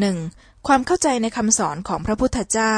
หนึ่งความเข้าใจในคำสอนของพระพุทธเจ้า